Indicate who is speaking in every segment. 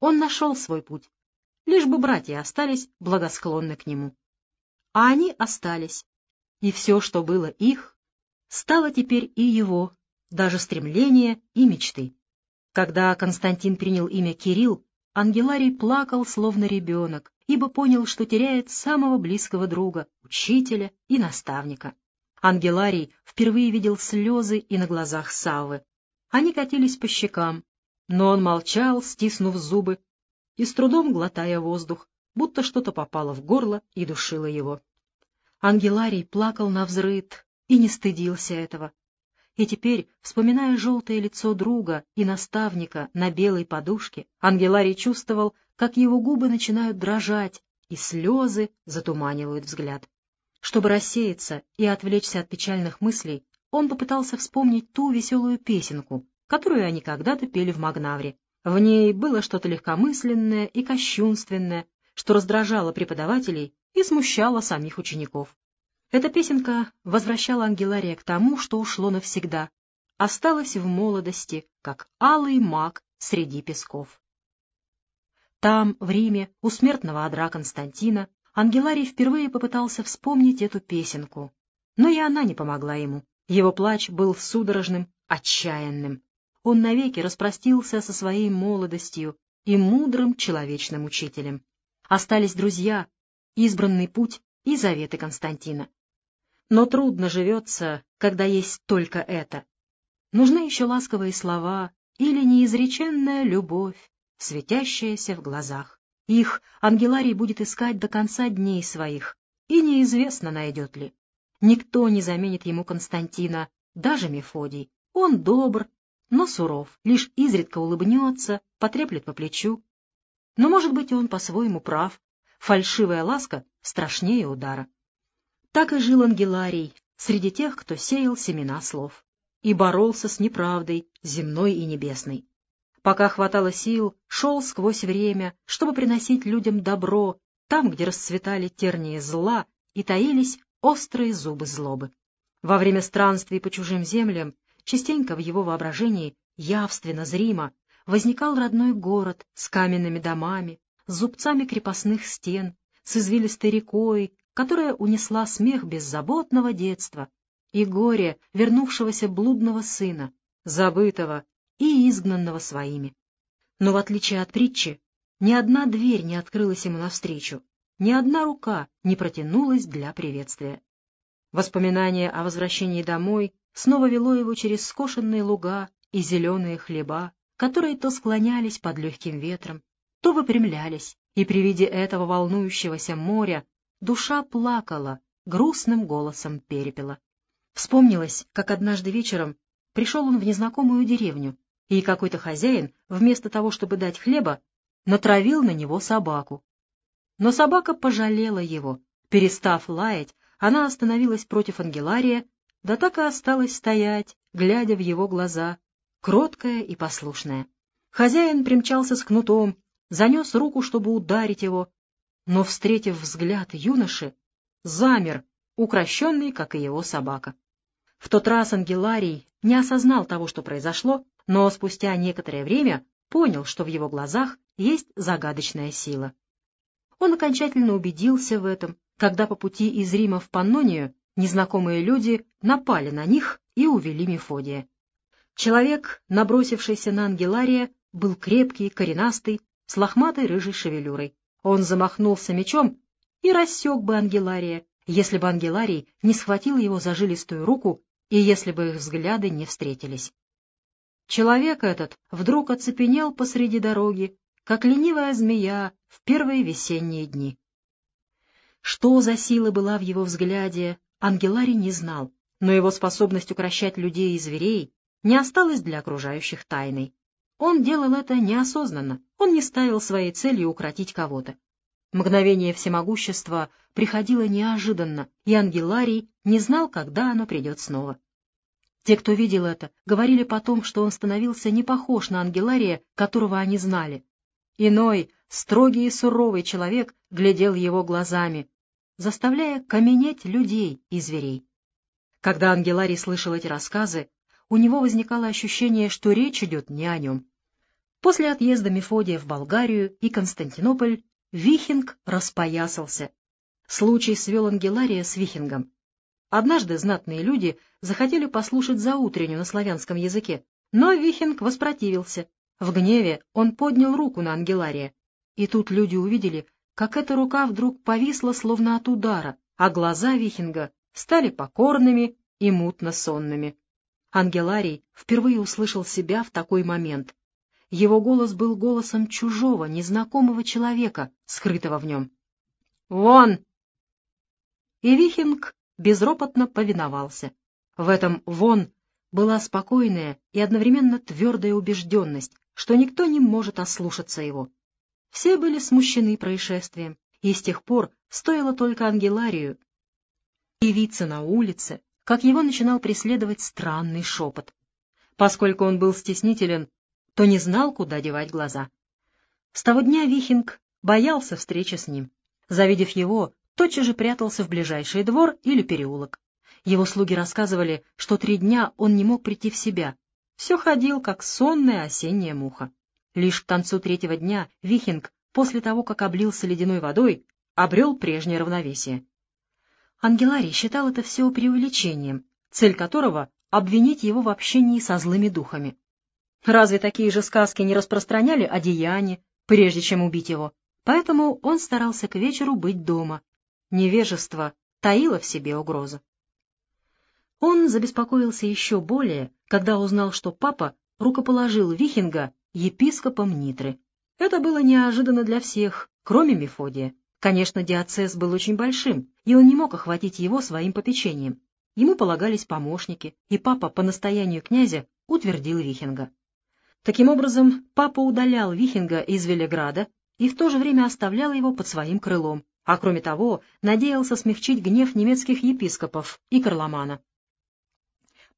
Speaker 1: Он нашел свой путь, лишь бы братья остались благосклонны к нему. А они остались, и все, что было их, стало теперь и его, даже стремления и мечты. Когда Константин принял имя Кирилл, Ангеларий плакал, словно ребенок, ибо понял, что теряет самого близкого друга, учителя и наставника. Ангеларий впервые видел слезы и на глазах Саввы. Они катились по щекам, но он молчал, стиснув зубы и с трудом глотая воздух, будто что-то попало в горло и душило его. Ангеларий плакал на взрыд и не стыдился этого. И теперь, вспоминая желтое лицо друга и наставника на белой подушке, Ангеларий чувствовал, как его губы начинают дрожать, и слезы затуманивают взгляд. Чтобы рассеяться и отвлечься от печальных мыслей, он попытался вспомнить ту веселую песенку, которую они когда-то пели в Магнавре. В ней было что-то легкомысленное и кощунственное, что раздражало преподавателей и смущало самих учеников. Эта песенка возвращала Ангелария к тому, что ушло навсегда, осталось в молодости, как алый маг среди песков. Там, в Риме, у смертного одра Константина, Ангеларий впервые попытался вспомнить эту песенку, но и она не помогла ему. Его плач был судорожным, отчаянным. Он навеки распростился со своей молодостью и мудрым человечным учителем. Остались друзья, избранный путь и заветы Константина. Но трудно живется, когда есть только это. Нужны еще ласковые слова или неизреченная любовь, светящаяся в глазах. Их Ангеларий будет искать до конца дней своих, и неизвестно, найдет ли. Никто не заменит ему Константина, даже Мефодий. Он добр, но суров, лишь изредка улыбнется, потреплет по плечу. Но, может быть, он по-своему прав. Фальшивая ласка страшнее удара. Так и жил Ангеларий среди тех, кто сеял семена слов и боролся с неправдой, земной и небесной. Пока хватало сил, шел сквозь время, чтобы приносить людям добро, там, где расцветали тернии зла и таились острые зубы злобы. Во время странствий по чужим землям частенько в его воображении явственно, зримо, возникал родной город с каменными домами, с зубцами крепостных стен, с извилистой рекой, которая унесла смех беззаботного детства и горе вернувшегося блудного сына, забытого и изгнанного своими. Но в отличие от притчи, ни одна дверь не открылась ему навстречу, ни одна рука не протянулась для приветствия. Воспоминание о возвращении домой снова вело его через скошенные луга и зеленые хлеба, которые то склонялись под легким ветром, то выпрямлялись, и при виде этого волнующегося моря душа плакала грустным голосом перепела. Вспомнилось, как однажды вечером пришел он в незнакомую деревню, и какой-то хозяин, вместо того, чтобы дать хлеба, натравил на него собаку. Но собака пожалела его. Перестав лаять, она остановилась против Ангелария, да так и осталась стоять, глядя в его глаза, кроткая и послушная. Хозяин примчался с кнутом, занес руку, чтобы ударить его, но, встретив взгляд юноши, замер, укращенный, как и его собака. В тот раз Ангеларий не осознал того, что произошло, но спустя некоторое время понял, что в его глазах есть загадочная сила. Он окончательно убедился в этом, когда по пути из Рима в Паннонию незнакомые люди напали на них и увели Мефодия. Человек, набросившийся на Ангелария, был крепкий, коренастый, с лохматой рыжей шевелюрой. Он замахнулся мечом и рассек бы Ангелария, если бы Ангеларий не схватил его за жилистую руку и если бы их взгляды не встретились. Человек этот вдруг оцепенел посреди дороги, как ленивая змея в первые весенние дни. Что за сила была в его взгляде, Ангеларий не знал, но его способность укращать людей и зверей не осталась для окружающих тайной. Он делал это неосознанно, он не ставил своей целью укротить кого-то. Мгновение всемогущества приходило неожиданно, и Ангеларий не знал, когда оно придет снова. Те, кто видел это, говорили потом, что он становился не похож на Ангелария, которого они знали. Иной, строгий и суровый человек глядел его глазами, заставляя каменеть людей и зверей. Когда Ангеларий слышал эти рассказы, у него возникало ощущение, что речь идет не о нем. После отъезда Мефодия в Болгарию и Константинополь Вихинг распоясался. Случай свел Ангелария с Вихингом. Однажды знатные люди захотели послушать заутреннюю на славянском языке, но Вихинг воспротивился. В гневе он поднял руку на Ангелария. И тут люди увидели, как эта рука вдруг повисла словно от удара, а глаза Вихинга стали покорными и мутно-сонными. Ангеларий впервые услышал себя в такой момент. Его голос был голосом чужого, незнакомого человека, скрытого в нем. «Вон!» И Вихинг безропотно повиновался. В этом «вон» была спокойная и одновременно твердая убежденность, что никто не может ослушаться его. Все были смущены происшествием, и с тех пор стоило только Ангеларию явиться на улице, как его начинал преследовать странный шепот. Поскольку он был стеснителен, то не знал, куда девать глаза. С того дня Вихинг боялся встречи с ним. Завидев его, тотчас же прятался в ближайший двор или переулок. Его слуги рассказывали, что три дня он не мог прийти в себя. Все ходил, как сонная осенняя муха. Лишь к концу третьего дня Вихинг, после того, как облился ледяной водой, обрел прежнее равновесие. Ангеларий считал это все преувеличением, цель которого — обвинить его в общении со злыми духами. Разве такие же сказки не распространяли о деянии, прежде чем убить его? Поэтому он старался к вечеру быть дома. Невежество таило в себе угрозу. Он забеспокоился еще более, когда узнал, что папа рукоположил Вихинга епископом Нитры. Это было неожиданно для всех, кроме Мефодия. Конечно, диацез был очень большим, и он не мог охватить его своим попечением. Ему полагались помощники, и папа по настоянию князя утвердил Вихинга. Таким образом, папа удалял Вихинга из Велеграда и в то же время оставлял его под своим крылом, а кроме того надеялся смягчить гнев немецких епископов и Карломана.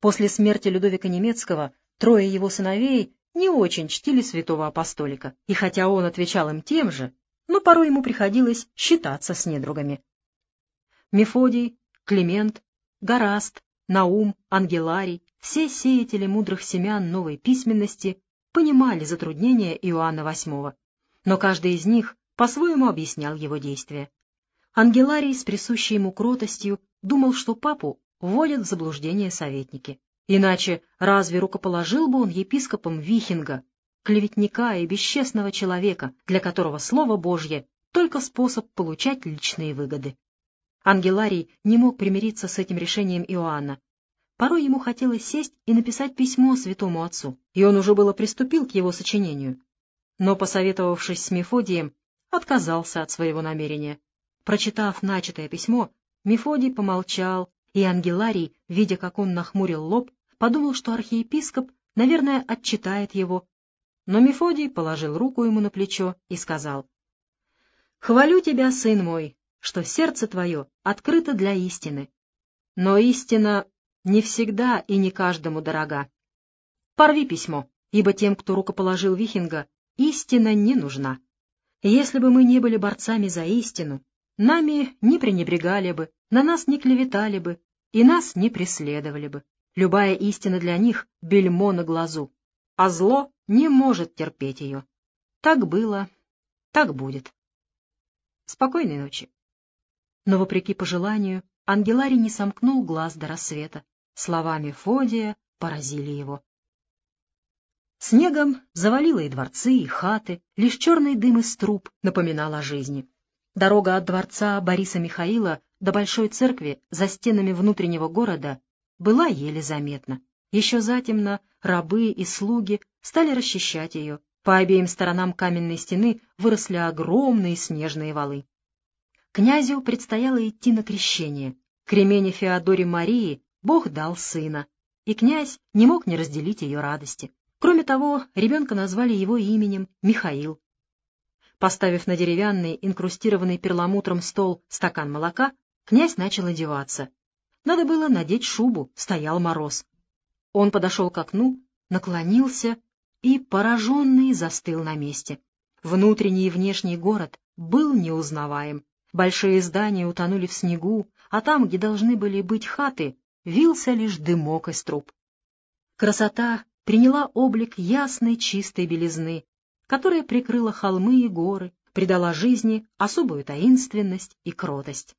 Speaker 1: После смерти Людовика Немецкого трое его сыновей не очень чтили святого апостолика, и хотя он отвечал им тем же, но порой ему приходилось считаться с недругами. Мефодий, Климент, Гораст, Наум, Ангеларий, все сеятели мудрых семян новой письменности понимали затруднения Иоанна VIII, но каждый из них по-своему объяснял его действия. Ангеларий с присущей ему кротостью думал, что папу вводят в заблуждение советники. Иначе разве рукоположил бы он епископом Вихинга, клеветника и бесчестного человека, для которого Слово Божье — только способ получать личные выгоды? Ангеларий не мог примириться с этим решением Иоанна. Порой ему хотелось сесть и написать письмо святому отцу, и он уже было приступил к его сочинению. Но, посоветовавшись с Мефодием, отказался от своего намерения. Прочитав начатое письмо, Мефодий помолчал и Ангеларий, видя, как он нахмурил лоб, подумал, что архиепископ, наверное, отчитает его. Но Мефодий положил руку ему на плечо и сказал, «Хвалю тебя, сын мой, что сердце твое открыто для истины. Но истина не всегда и не каждому дорога. Порви письмо, ибо тем, кто рукоположил Вихинга, истина не нужна. Если бы мы не были борцами за истину, нами не пренебрегали бы, на нас не клеветали бы, и нас не преследовали бы. Любая истина для них — бельмо на глазу, а зло не может терпеть ее. Так было, так будет. Спокойной ночи. Но, вопреки пожеланию, Ангеларий не сомкнул глаз до рассвета. Словами Фодия поразили его. Снегом завалило и дворцы, и хаты, лишь черный дым из труб напоминал о жизни. Дорога от дворца Бориса Михаила до Большой Церкви за стенами внутреннего города была еле заметна. Еще затемно рабы и слуги стали расчищать ее. По обеим сторонам каменной стены выросли огромные снежные валы. Князю предстояло идти на крещение. Кремене Феодоре Марии Бог дал сына, и князь не мог не разделить ее радости. Кроме того, ребенка назвали его именем Михаил. Поставив на деревянный, инкрустированный перламутром стол стакан молока, князь начал одеваться. Надо было надеть шубу, стоял мороз. Он подошел к окну, наклонился и, пораженный, застыл на месте. Внутренний и внешний город был неузнаваем. Большие здания утонули в снегу, а там, где должны были быть хаты, вился лишь дымок из труб. Красота приняла облик ясной чистой белизны, которая прикрыла холмы и горы, придала жизни особую таинственность и кротость.